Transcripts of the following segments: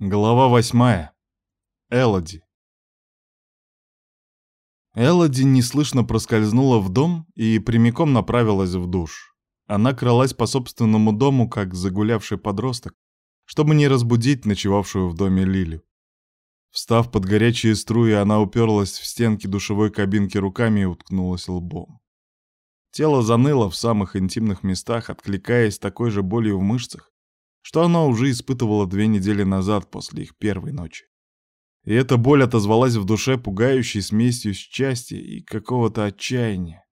Глава восьмая. Элоди. Элоди неслышно проскользнула в дом и прямиком направилась в душ. Она кралась по собственному дому, как загулявший подросток, чтобы не разбудить ночевавшую в доме Лилю. Встав под горячие струи, она уперлась в стенки душевой кабинки руками и уткнулась лбом. Тело заныло в самых интимных местах, откликаясь такой же болью в мышцах, что она уже испытывала две недели назад после их первой ночи. И эта боль отозвалась в душе пугающей смесью счастья и какого-то отчаяния.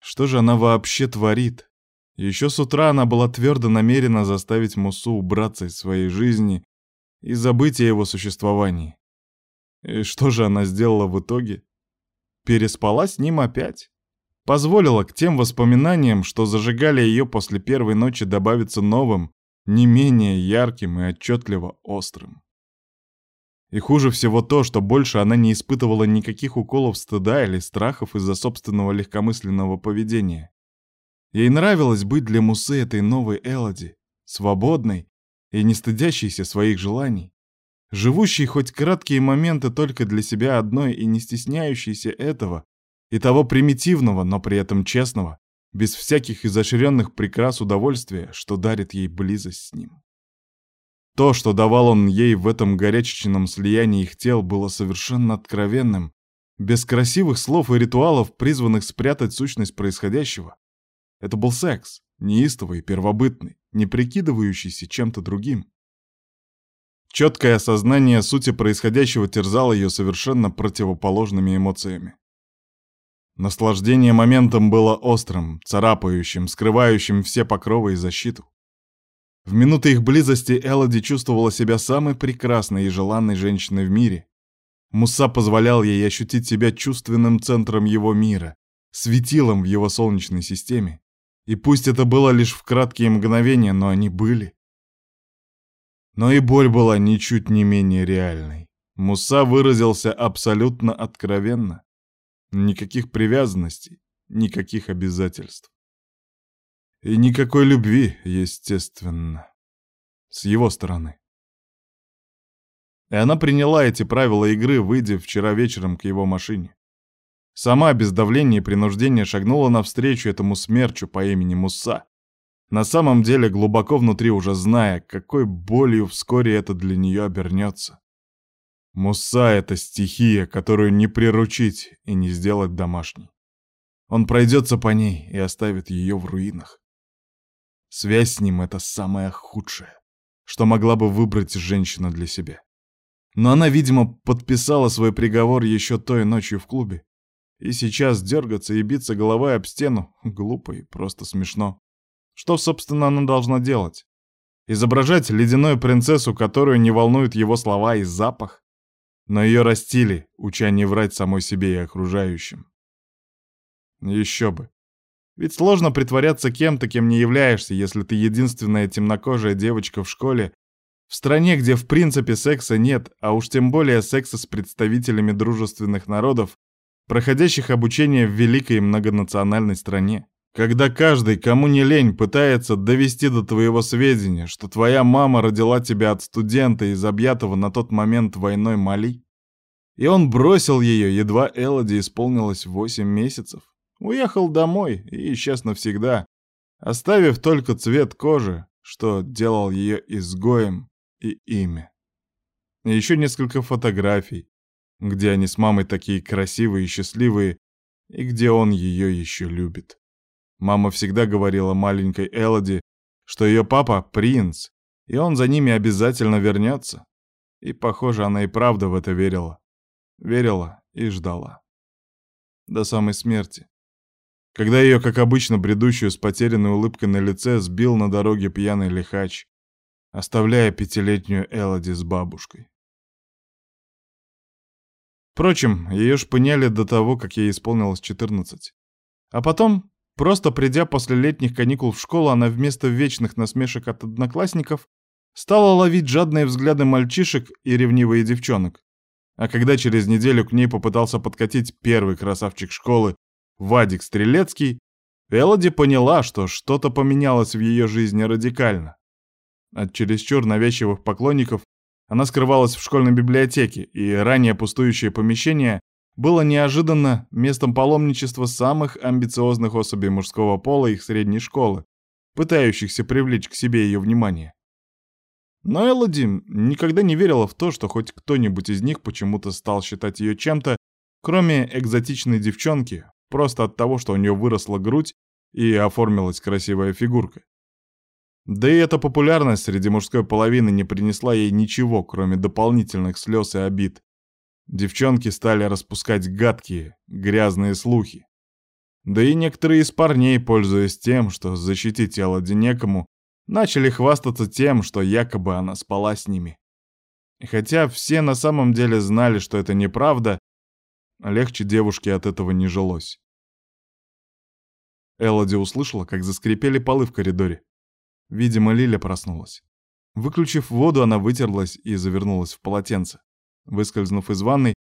Что же она вообще творит? Еще с утра она была твердо намерена заставить Мусу убраться из своей жизни и забыть о его существовании. И что же она сделала в итоге? Переспала с ним опять? Позволила к тем воспоминаниям, что зажигали ее после первой ночи, добавиться новым, не менее ярким и отчетливо острым. И хуже всего то, что больше она не испытывала никаких уколов стыда или страхов из-за собственного легкомысленного поведения. Ей нравилось быть для Мусы этой новой Элоди, свободной и не стыдящейся своих желаний, живущей хоть краткие моменты только для себя одной и не стесняющейся этого, и того примитивного, но при этом честного, без всяких изощренных прикрас удовольствия, что дарит ей близость с ним. То, что давал он ей в этом горячечном слиянии их тел, было совершенно откровенным, без красивых слов и ритуалов, призванных спрятать сущность происходящего. Это был секс, неистовый, первобытный, не прикидывающийся чем-то другим. Четкое осознание сути происходящего терзало ее совершенно противоположными эмоциями. Наслаждение моментом было острым, царапающим, скрывающим все покровы и защиту. В минуты их близости Элоди чувствовала себя самой прекрасной и желанной женщиной в мире. Муса позволял ей ощутить себя чувственным центром его мира, светилом в его солнечной системе. И пусть это было лишь в краткие мгновения, но они были. Но и боль была ничуть не менее реальной. Муса выразился абсолютно откровенно. Никаких привязанностей, никаких обязательств. И никакой любви, естественно. С его стороны. И она приняла эти правила игры, выйдя вчера вечером к его машине. Сама без давления и принуждения шагнула навстречу этому смерчу по имени Муса. На самом деле глубоко внутри уже зная, какой болью вскоре это для нее обернется. Муса — это стихия, которую не приручить и не сделать домашней. Он пройдется по ней и оставит ее в руинах. Связь с ним — это самое худшее, что могла бы выбрать женщина для себя. Но она, видимо, подписала свой приговор еще той ночью в клубе. И сейчас дергаться и биться головой об стену — глупо и просто смешно. Что, собственно, она должна делать? Изображать ледяную принцессу, которую не волнуют его слова и запах? Но ее растили, уча не врать самой себе и окружающим. Еще бы. Ведь сложно притворяться кем-то, кем не являешься, если ты единственная темнокожая девочка в школе, в стране, где в принципе секса нет, а уж тем более секса с представителями дружественных народов, проходящих обучение в великой многонациональной стране. Когда каждый, кому не лень, пытается довести до твоего сведения, что твоя мама родила тебя от студента из объятого на тот момент войной Мали, и он бросил ее, едва Элоди исполнилось восемь месяцев, уехал домой и исчез навсегда, оставив только цвет кожи, что делал ее изгоем и имя. И еще несколько фотографий, где они с мамой такие красивые и счастливые, и где он ее еще любит. Мама всегда говорила маленькой Элоди, что ее папа — принц, и он за ними обязательно вернется. И, похоже, она и правда в это верила. Верила и ждала. До самой смерти. Когда ее, как обычно, бредущую с потерянной улыбкой на лице, сбил на дороге пьяный лихач, оставляя пятилетнюю Элоди с бабушкой. Впрочем, ее шпыняли до того, как ей исполнилось 14. А потом Просто придя после летних каникул в школу, она вместо вечных насмешек от одноклассников стала ловить жадные взгляды мальчишек и ревнивые девчонок. А когда через неделю к ней попытался подкатить первый красавчик школы, Вадик Стрелецкий, Элоди поняла, что что-то поменялось в ее жизни радикально. От чересчур навязчивых поклонников она скрывалась в школьной библиотеке, и ранее пустующее помещение было неожиданно местом паломничества самых амбициозных особей мужского пола их средней школы, пытающихся привлечь к себе ее внимание. Но Элоди никогда не верила в то, что хоть кто-нибудь из них почему-то стал считать ее чем-то, кроме экзотичной девчонки, просто от того, что у нее выросла грудь и оформилась красивая фигурка. Да и эта популярность среди мужской половины не принесла ей ничего, кроме дополнительных слез и обид. Девчонки стали распускать гадкие, грязные слухи. Да и некоторые из парней, пользуясь тем, что защитить Элоди некому, начали хвастаться тем, что якобы она спала с ними. Хотя все на самом деле знали, что это неправда, легче девушке от этого не жилось. Элоди услышала, как заскрипели полы в коридоре. Видимо, Лиля проснулась. Выключив воду, она вытерлась и завернулась в полотенце. Выскользнув из ванной,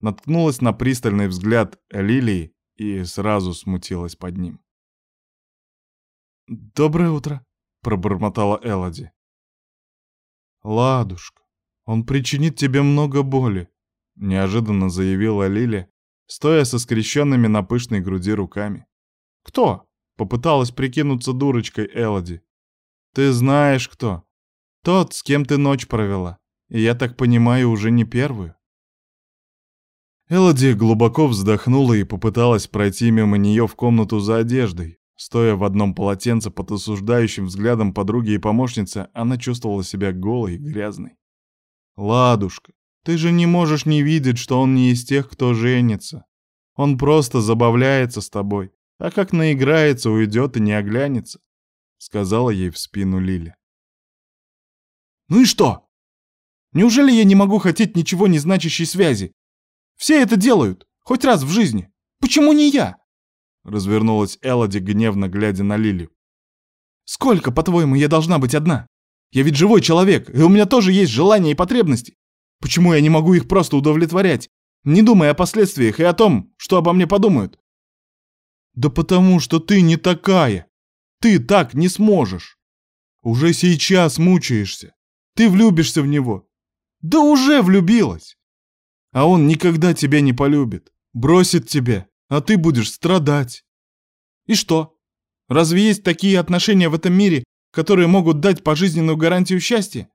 наткнулась на пристальный взгляд Лилии и сразу смутилась под ним. «Доброе утро», — пробормотала Элоди. «Ладушка, он причинит тебе много боли», — неожиданно заявила Лиля, стоя со скрещенными на пышной груди руками. «Кто?» — попыталась прикинуться дурочкой Элоди. «Ты знаешь, кто. Тот, с кем ты ночь провела. Я так понимаю, уже не первую». Элоди глубоко вздохнула и попыталась пройти мимо нее в комнату за одеждой, Стоя в одном полотенце под осуждающим взглядом подруги и помощницы, она чувствовала себя голой и грязной. «Ладушка, ты же не можешь не видеть, что он не из тех, кто женится. Он просто забавляется с тобой, а как наиграется, уйдет и не оглянется», — сказала ей в спину Лили. «Ну и что? Неужели я не могу хотеть ничего не значащей связи? Все это делают, хоть раз в жизни. Почему не я?» Развернулась Элоди, гневно глядя на Лили. «Сколько, по-твоему, я должна быть одна? Я ведь живой человек, и у меня тоже есть желания и потребности. Почему я не могу их просто удовлетворять, не думая о последствиях и о том, что обо мне подумают?» «Да потому что ты не такая. Ты так не сможешь. Уже сейчас мучаешься. Ты влюбишься в него. Да уже влюбилась. А он никогда тебя не полюбит. Бросит тебя а ты будешь страдать. И что? Разве есть такие отношения в этом мире, которые могут дать пожизненную гарантию счастья?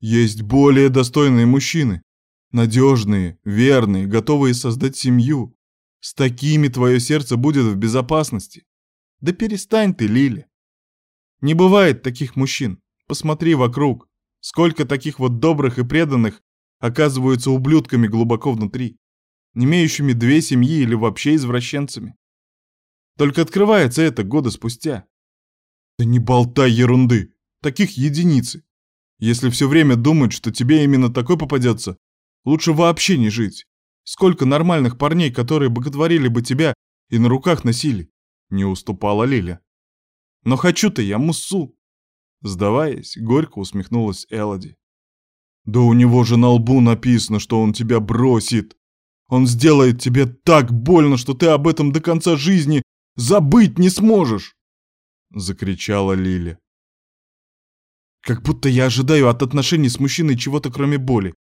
Есть более достойные мужчины. Надежные, верные, готовые создать семью. С такими твое сердце будет в безопасности. Да перестань ты, Лили. Не бывает таких мужчин. Посмотри вокруг. Сколько таких вот добрых и преданных оказываются ублюдками глубоко внутри имеющими две семьи или вообще извращенцами. Только открывается это года спустя. Да не болтай ерунды, таких единицы. Если все время думать, что тебе именно такой попадется, лучше вообще не жить. Сколько нормальных парней, которые боготворили бы тебя и на руках носили, не уступала Лиля. Но хочу-то я муссу. Сдаваясь, горько усмехнулась Элоди. Да у него же на лбу написано, что он тебя бросит. Он сделает тебе так больно, что ты об этом до конца жизни забыть не сможешь!» Закричала Лили. «Как будто я ожидаю от отношений с мужчиной чего-то кроме боли.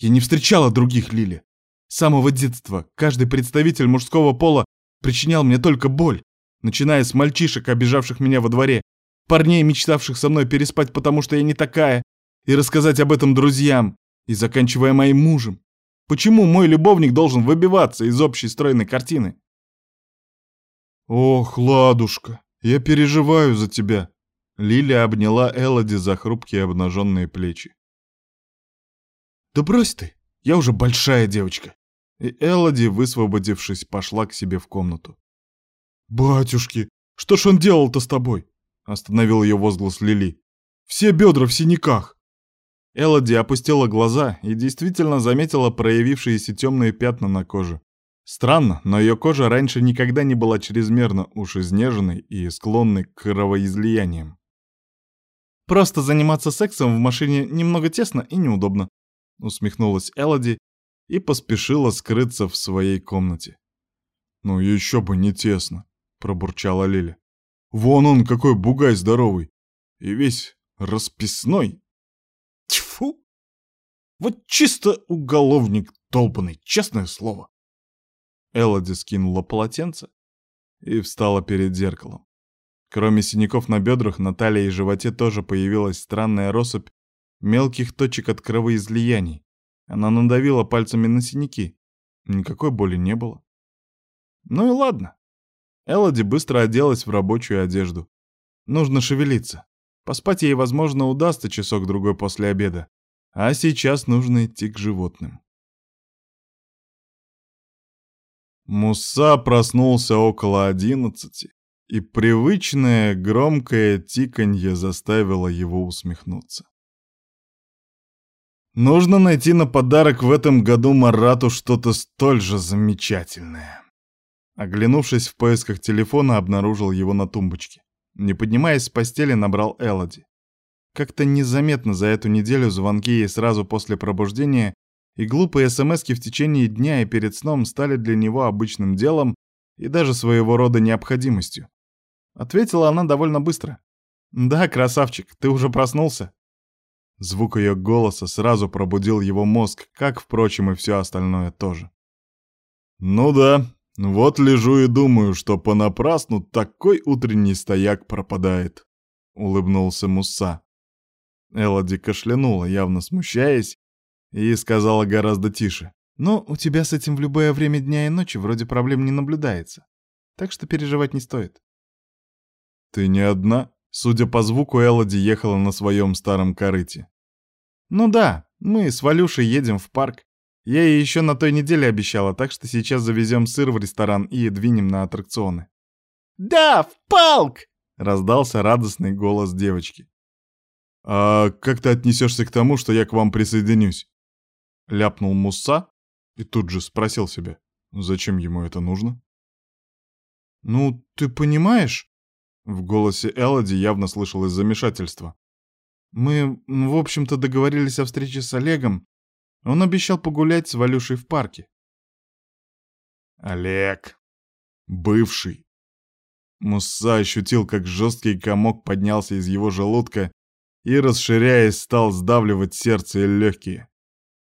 Я не встречала других Лили. С самого детства каждый представитель мужского пола причинял мне только боль, начиная с мальчишек, обижавших меня во дворе, парней, мечтавших со мной переспать, потому что я не такая, и рассказать об этом друзьям, и заканчивая моим мужем. Почему мой любовник должен выбиваться из общей стройной картины? Ох, ладушка, я переживаю за тебя. Лиля обняла Элоди за хрупкие обнаженные плечи. Да брось ты, я уже большая девочка. И Элоди, высвободившись, пошла к себе в комнату. «Батюшки, что ж он делал-то с тобой?» Остановил ее возглас Лили. «Все бедра в синяках!» Элоди опустила глаза и действительно заметила проявившиеся темные пятна на коже. Странно, но ее кожа раньше никогда не была чрезмерно уж изнеженной и склонной к кровоизлияниям. «Просто заниматься сексом в машине немного тесно и неудобно», усмехнулась Элоди и поспешила скрыться в своей комнате. «Ну еще бы не тесно», — пробурчала Лиля. «Вон он какой бугай здоровый! И весь Расписной? Тьфу! Вот чисто уголовник долбанный, честное слово. Элоди скинула полотенце и встала перед зеркалом. Кроме синяков на бедрах, на талии и животе тоже появилась странная россыпь мелких точек от кровоизлияний. Она надавила пальцами на синяки. Никакой боли не было. Ну и ладно. Элоди быстро оделась в рабочую одежду. Нужно шевелиться. Поспать ей, возможно, удастся часок-другой после обеда. А сейчас нужно идти к животным. Муса проснулся около одиннадцати и привычное громкое тиканье заставило его усмехнуться. Нужно найти на подарок в этом году Марату что-то столь же замечательное. Оглянувшись в поисках телефона, обнаружил его на тумбочке. Не поднимаясь с постели, набрал Элоди. Как-то незаметно за эту неделю звонки ей сразу после пробуждения и глупые смски в течение дня и перед сном стали для него обычным делом и даже своего рода необходимостью. Ответила она довольно быстро. «Да, красавчик, ты уже проснулся?» Звук ее голоса сразу пробудил его мозг, как, впрочем, и все остальное тоже. «Ну да, вот лежу и думаю, что понапрасну такой утренний стояк пропадает», — улыбнулся Муса. Элоди кашлянула, явно смущаясь, и сказала гораздо тише. «Но у тебя с этим в любое время дня и ночи вроде проблем не наблюдается, так что переживать не стоит». «Ты не одна?» Судя по звуку, Элоди ехала на своем старом корыте. «Ну да, мы с Валюшей едем в парк. Я ей еще на той неделе обещала, так что сейчас завезем сыр в ресторан и двинем на аттракционы». «Да, в парк!» — раздался радостный голос девочки. «А как ты отнесешься к тому, что я к вам присоединюсь?» Ляпнул Муса и тут же спросил себя, зачем ему это нужно? «Ну, ты понимаешь?» В голосе Элоди явно слышалось замешательство. «Мы, в общем-то, договорились о встрече с Олегом. Он обещал погулять с Валюшей в парке». «Олег. Бывший». Муса ощутил, как жесткий комок поднялся из его желудка и, расширяясь, стал сдавливать сердце и легкие.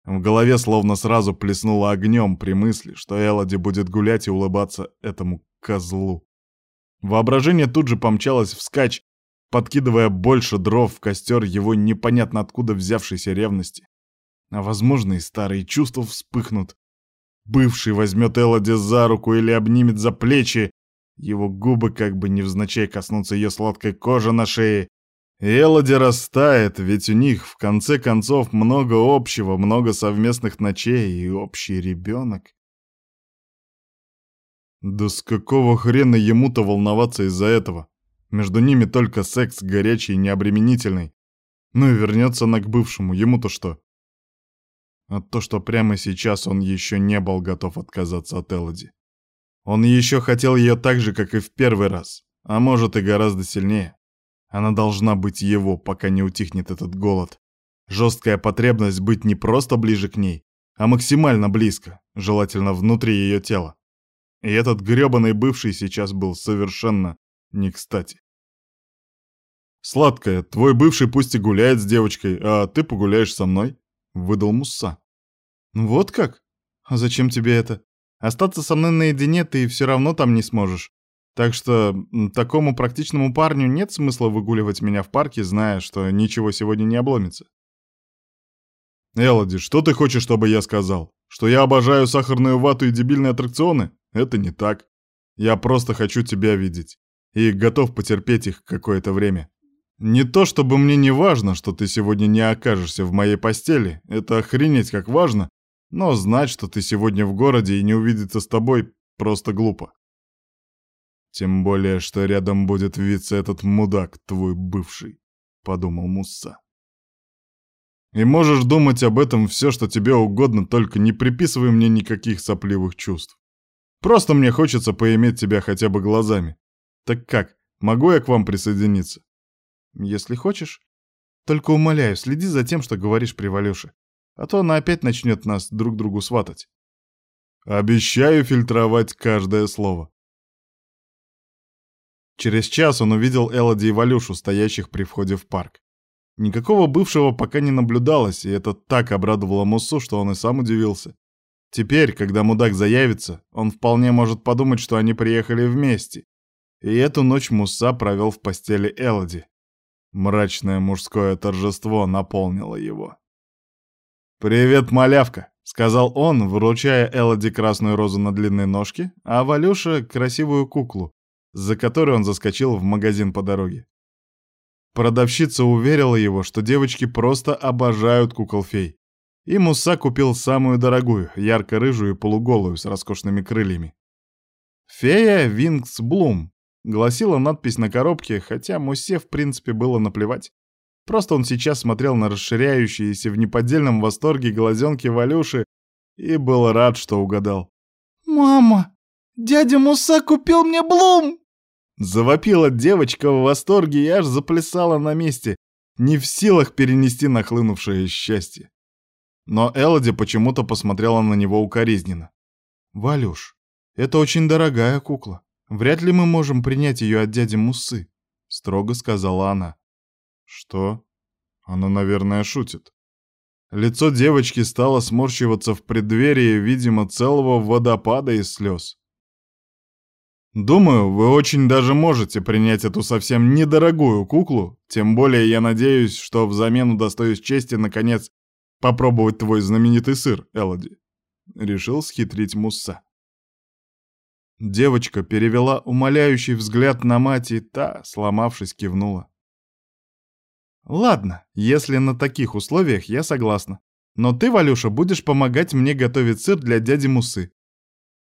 В голове словно сразу плеснуло огнем при мысли, что Элоди будет гулять и улыбаться этому козлу. Воображение тут же помчалось вскачь, подкидывая больше дров в костер его непонятно откуда взявшейся ревности. А возможно и старые чувства вспыхнут. Бывший возьмет Элоди за руку или обнимет за плечи, его губы как бы невзначай коснутся ее сладкой кожи на шее. И Элоди растает, ведь у них, в конце концов, много общего, много совместных ночей и общий ребенок. Да с какого хрена ему-то волноваться из-за этого? Между ними только секс горячий и необременительный. Ну и вернется она к бывшему, ему-то что? А то, что прямо сейчас он еще не был готов отказаться от Элоди. Он еще хотел ее так же, как и в первый раз, а может и гораздо сильнее. Она должна быть его, пока не утихнет этот голод. Жесткая потребность быть не просто ближе к ней, а максимально близко, желательно внутри ее тела. И этот грёбаный бывший сейчас был совершенно не кстати. «Сладкая, твой бывший пусть и гуляет с девочкой, а ты погуляешь со мной», — выдал Мусса. «Вот как? А зачем тебе это? Остаться со мной наедине ты все равно там не сможешь. Так что такому практичному парню нет смысла выгуливать меня в парке, зная, что ничего сегодня не обломится». «Элоди, что ты хочешь, чтобы я сказал? Что я обожаю сахарную вату и дебильные аттракционы? Это не так. Я просто хочу тебя видеть. И готов потерпеть их какое-то время. Не то чтобы мне не важно, что ты сегодня не окажешься в моей постели. Это охренеть как важно. Но знать, что ты сегодня в городе и не увидеться с тобой, просто глупо. Тем более, что рядом будет виться этот мудак, твой бывший, — подумал Мусса. И можешь думать об этом все, что тебе угодно, только не приписывай мне никаких сопливых чувств. Просто мне хочется поиметь тебя хотя бы глазами. Так как, могу я к вам присоединиться? Если хочешь. Только умоляю, следи за тем, что говоришь при Валюше. А то она опять начнет нас друг другу сватать. Обещаю фильтровать каждое слово. Через час он увидел Элоди и Валюшу, стоящих при входе в парк. Никакого бывшего пока не наблюдалось, и это так обрадовало Муссу, что он и сам удивился. Теперь, когда мудак заявится, он вполне может подумать, что они приехали вместе. И эту ночь Мусса провел в постели Элоди. Мрачное мужское торжество наполнило его. «Привет, малявка!» — сказал он, вручая Элоди красную розу на длинной ножке, а Валюша — красивую куклу, за которой он заскочил в магазин по дороге. Продавщица уверила его, что девочки просто обожают кукол-фей. И Муса купил самую дорогую, ярко-рыжую и полуголую, с роскошными крыльями. «Фея Винкс Блум», — гласила надпись на коробке, хотя Мусе в принципе было наплевать. Просто он сейчас смотрел на расширяющиеся в неподдельном восторге глазенки Валюши и был рад, что угадал. «Мама, дядя Муса купил мне Блум!» Завопила девочка в восторге и аж заплясала на месте, не в силах перенести нахлынувшее счастье. Но Элоди почему-то посмотрела на него укоризненно. «Валюш, это очень дорогая кукла. Вряд ли мы можем принять ее от дяди Мусы», — строго сказала она. «Что? Она, наверное, шутит». Лицо девочки стало сморщиваться в преддверии, видимо, целого водопада из слез. «Думаю, вы очень даже можете принять эту совсем недорогую куклу, тем более я надеюсь, что взамен удостоюсь чести, наконец, попробовать твой знаменитый сыр, Элоди», — решил схитрить Мусса. Девочка перевела умоляющий взгляд на мать, и та, сломавшись, кивнула. «Ладно, если на таких условиях, я согласна. Но ты, Валюша, будешь помогать мне готовить сыр для дяди Мусы».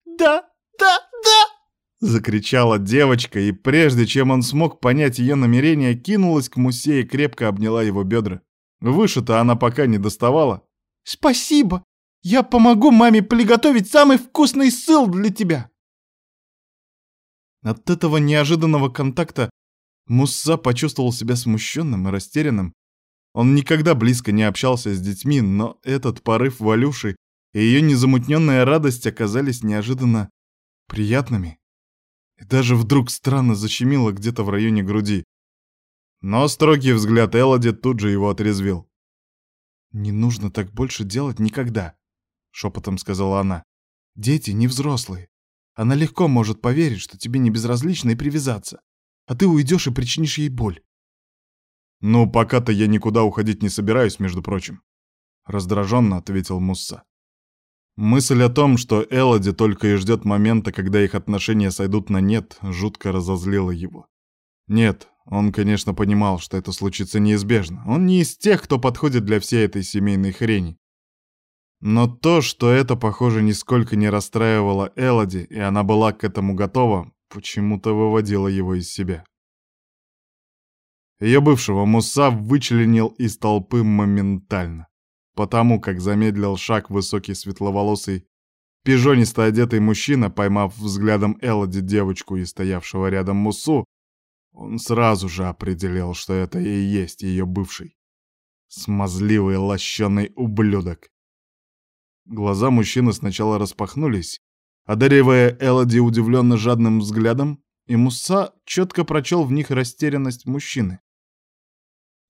«Да, да, да!» — закричала девочка, и прежде чем он смог понять ее намерение, кинулась к Мусе и крепко обняла его бедра. Выше-то она пока не доставала. «Спасибо! Я помогу маме приготовить самый вкусный сыл для тебя!» От этого неожиданного контакта Мусса почувствовал себя смущенным и растерянным. Он никогда близко не общался с детьми, но этот порыв Валюши и ее незамутненная радость оказались неожиданно приятными. И даже вдруг странно защемило где-то в районе груди. Но строгий взгляд Элоди тут же его отрезвил. «Не нужно так больше делать никогда», — шепотом сказала она. «Дети не взрослые. Она легко может поверить, что тебе не безразлично и привязаться, а ты уйдешь и причинишь ей боль». «Ну, пока-то я никуда уходить не собираюсь, между прочим», — раздраженно ответил Мусса. Мысль о том, что Элоди только и ждет момента, когда их отношения сойдут на нет, жутко разозлила его. Нет, он, конечно, понимал, что это случится неизбежно. Он не из тех, кто подходит для всей этой семейной хрени. Но то, что это, похоже, нисколько не расстраивало Элоди, и она была к этому готова, почему-то выводило его из себя. Ее бывшего Муса вычленил из толпы моментально, потому как замедлил шаг высокий светловолосый, пижонисто одетый мужчина, поймав взглядом Элоди девочку и стоявшего рядом Мусу, он сразу же определил, что это и есть ее бывший. Смазливый лощеный ублюдок. Глаза мужчины сначала распахнулись, одаривая Элоди удивленно жадным взглядом, и Муса четко прочел в них растерянность мужчины.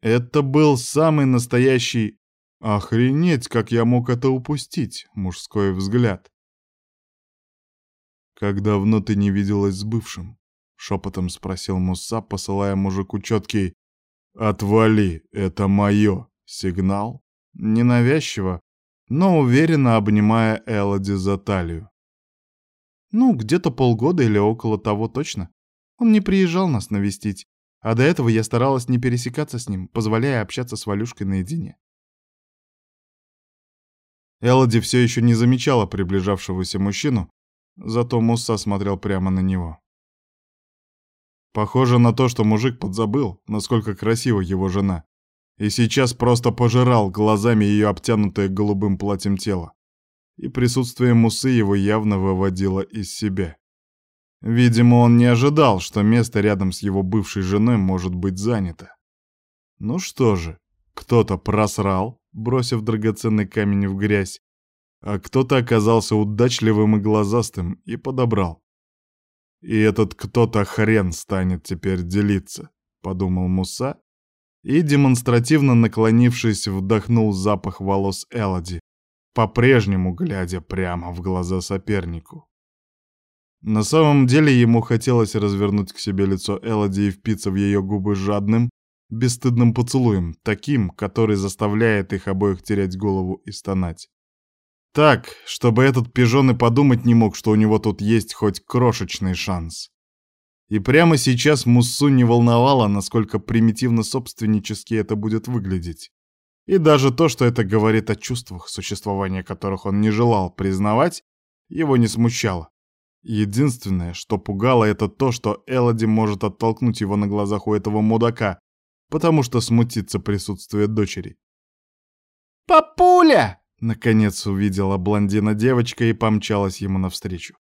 Это был самый настоящий «Охренеть, как я мог это упустить!» мужской взгляд. «Как давно ты не виделась с бывшим?» Шепотом спросил Муса, посылая мужику четкий «Отвали, это мое!» сигнал, ненавязчиво, но уверенно обнимая Элоди за талию. Ну, где-то полгода или около того точно. Он не приезжал нас навестить, а до этого я старалась не пересекаться с ним, позволяя общаться с Валюшкой наедине. Элоди все еще не замечала приближавшегося мужчину, зато Муса смотрел прямо на него. Похоже на то, что мужик подзабыл, насколько красива его жена, и сейчас просто пожирал глазами ее обтянутое голубым платьем тело. И присутствие Мусы его явно выводило из себя. Видимо, он не ожидал, что место рядом с его бывшей женой может быть занято. Ну что же, кто-то просрал, бросив драгоценный камень в грязь, а кто-то оказался удачливым и глазастым и подобрал. И этот кто-то хрен станет теперь делиться, подумал Муса и, демонстративно наклонившись, вдохнул запах волос Элоди, по-прежнему глядя прямо в глаза сопернику. На самом деле ему хотелось развернуть к себе лицо Элоди и впиться в ее губы жадным, бесстыдным поцелуем, таким, который заставляет их обоих терять голову и стонать. Так, чтобы этот пижон и подумать не мог, что у него тут есть хоть крошечный шанс. И прямо сейчас Муссу не волновало, насколько примитивно-собственнически это будет выглядеть. И даже то, что это говорит о чувствах, существования которых он не желал признавать, его не смущало. Единственное, что пугало, это то, что Элоди может оттолкнуть его на глазах у этого мудака, потому что смутится присутствие дочери. «Папуля!» — наконец увидела блондина девочка и помчалась ему навстречу.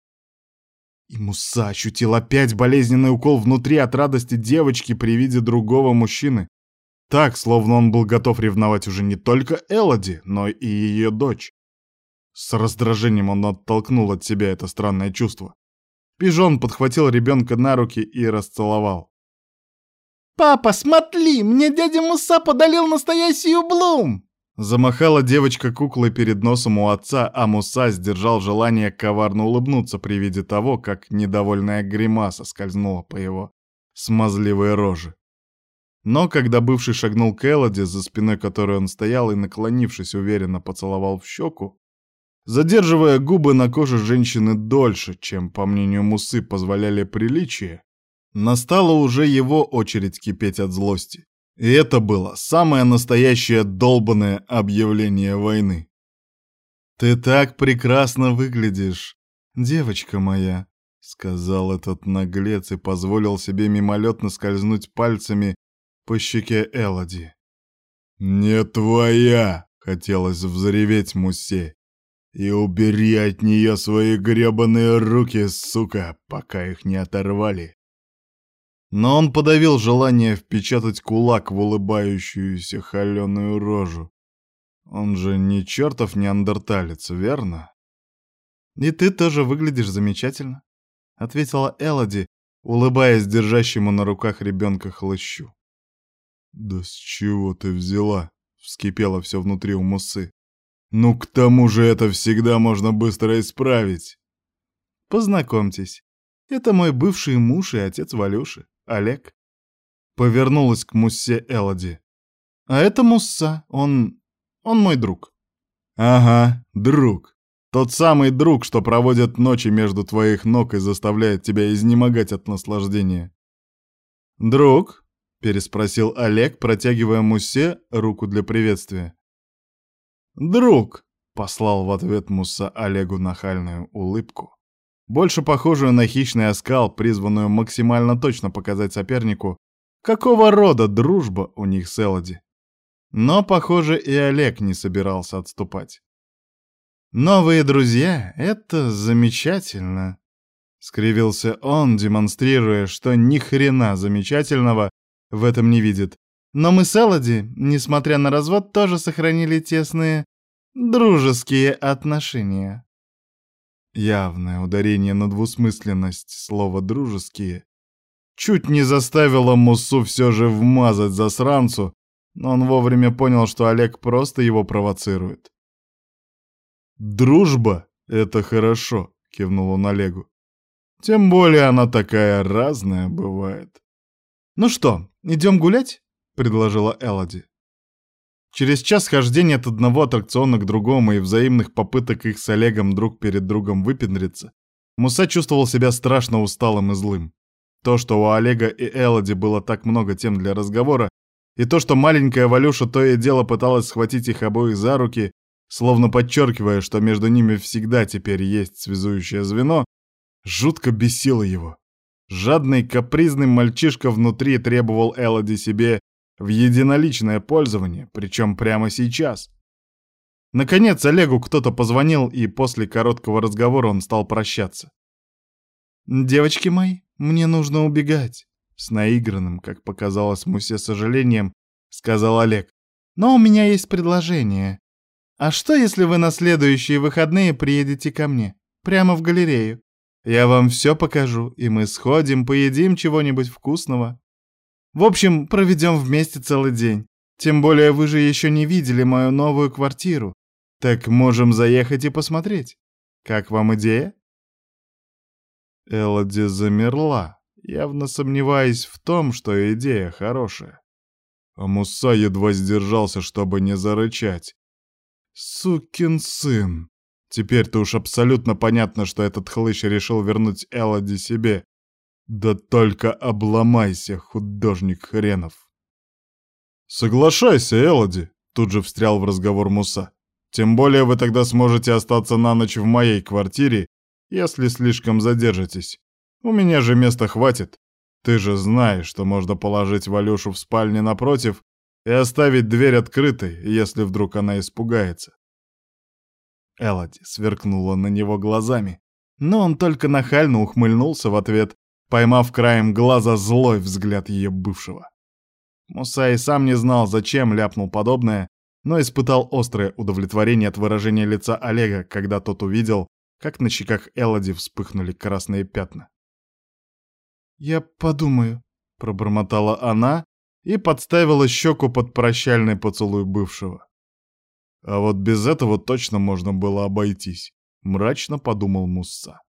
И Муса ощутил опять болезненный укол внутри от радости девочки при виде другого мужчины. Так, словно он был готов ревновать уже не только Элоди, но и ее дочь. С раздражением он оттолкнул от себя это странное чувство. Пижон подхватил ребенка на руки и расцеловал. «Папа, смотри, мне дядя Муса подарил настоящую Блум!» Замахала девочка куклой перед носом у отца, а Муса сдержал желание коварно улыбнуться при виде того, как недовольная гримаса скользнула по его смазливой роже. Но когда бывший шагнул к Элоди, за спиной которой он стоял и, наклонившись, уверенно поцеловал в щеку, задерживая губы на коже женщины дольше, чем, по мнению Мусы, позволяли приличия, Настала уже его очередь кипеть от злости. И это было самое настоящее долбанное объявление войны. «Ты так прекрасно выглядишь, девочка моя», — сказал этот наглец и позволил себе мимолетно скользнуть пальцами по щеке Элоди. «Не твоя!» — хотелось взреветь Мусе. «И убери от нее свои гребаные руки, сука, пока их не оторвали!» Но он подавил желание впечатать кулак в улыбающуюся холеную рожу. Он же не чертов неандерталец, верно? «И ты тоже выглядишь замечательно», — ответила Элоди, улыбаясь держащему на руках ребенка хлыщу. «Да с чего ты взяла?» — вскипело все внутри у Мусы. «Ну, к тому же это всегда можно быстро исправить». «Познакомьтесь, это мой бывший муж и отец Валюши. Олег?» Повернулась к Муссе Элоди. «А это Мусса, он... он мой друг». «Ага, друг. Тот самый друг, что проводит ночи между твоих ног и заставляет тебя изнемогать от наслаждения». «Друг?» — переспросил Олег, протягивая Муссе руку для приветствия. «Друг!» — послал в ответ Муса Олегу нахальную улыбку больше похожую на хищный оскал, призванную максимально точно показать сопернику, какого рода дружба у них с Элоди. Но, похоже, и Олег не собирался отступать. «Новые друзья — это замечательно», — скривился он, демонстрируя, что ни хрена замечательного в этом не видит. «Но мы с Элоди, несмотря на развод, тоже сохранили тесные дружеские отношения». Явное ударение на двусмысленность слова «дружеские» чуть не заставило Муссу все же вмазать засранцу, но он вовремя понял, что Олег просто его провоцирует. «Дружба — это хорошо», — кивнул он Олегу. «Тем более она такая разная бывает». «Ну что, идем гулять?» — предложила Элоди. Через час хождения от одного аттракциона к другому и взаимных попыток их с Олегом друг перед другом выпендриться, Муса чувствовал себя страшно усталым и злым. То, что у Олега и Элоди было так много тем для разговора, и то, что маленькая Валюша то и дело пыталась схватить их обоих за руки, словно подчеркивая, что между ними всегда теперь есть связующее звено, жутко бесило его. Жадный, капризный мальчишка внутри требовал Элоди себе в единоличное пользование, причем прямо сейчас. Наконец Олегу кто-то позвонил, и после короткого разговора он стал прощаться. «Девочки мои, мне нужно убегать», — с наигранным, как показалось Мусе сожалением, сказал Олег. «Но у меня есть предложение. А что, если вы на следующие выходные приедете ко мне, прямо в галерею? Я вам все покажу, и мы сходим, поедим чего-нибудь вкусного». В общем, проведем вместе целый день. Тем более вы же еще не видели мою новую квартиру. Так можем заехать и посмотреть. Как вам идея?» Элоди замерла, явно сомневаясь в том, что идея хорошая. А Муса едва сдержался, чтобы не зарычать. «Сукин сын!» Теперь-то уж абсолютно понятно, что этот хлыщ решил вернуть Элоди себе. Да только обломайся, художник хренов. «Соглашайся, Элоди», — тут же встрял в разговор Муса. «Тем более вы тогда сможете остаться на ночь в моей квартире, если слишком задержитесь. У меня же места хватит. Ты же знаешь, что можно положить Валюшу в спальне напротив и оставить дверь открытой, если вдруг она испугается. Элоди сверкнула на него глазами, но он только нахально ухмыльнулся в ответ, поймав краем глаза злой взгляд ее бывшего. Муса и сам не знал, зачем ляпнул подобное, но испытал острое удовлетворение от выражения лица Олега, когда тот увидел, как на щеках Элоди вспыхнули красные пятна. «Я подумаю», — пробормотала она и подставила щеку под прощальный поцелуй бывшего. А вот без этого точно можно было обойтись, мрачно подумал Мусса.